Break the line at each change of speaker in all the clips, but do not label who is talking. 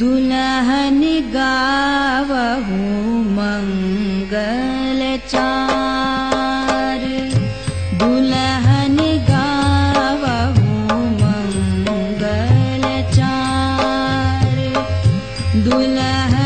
दुलहन गावहु मङ्गलचा दुलहन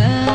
Bukan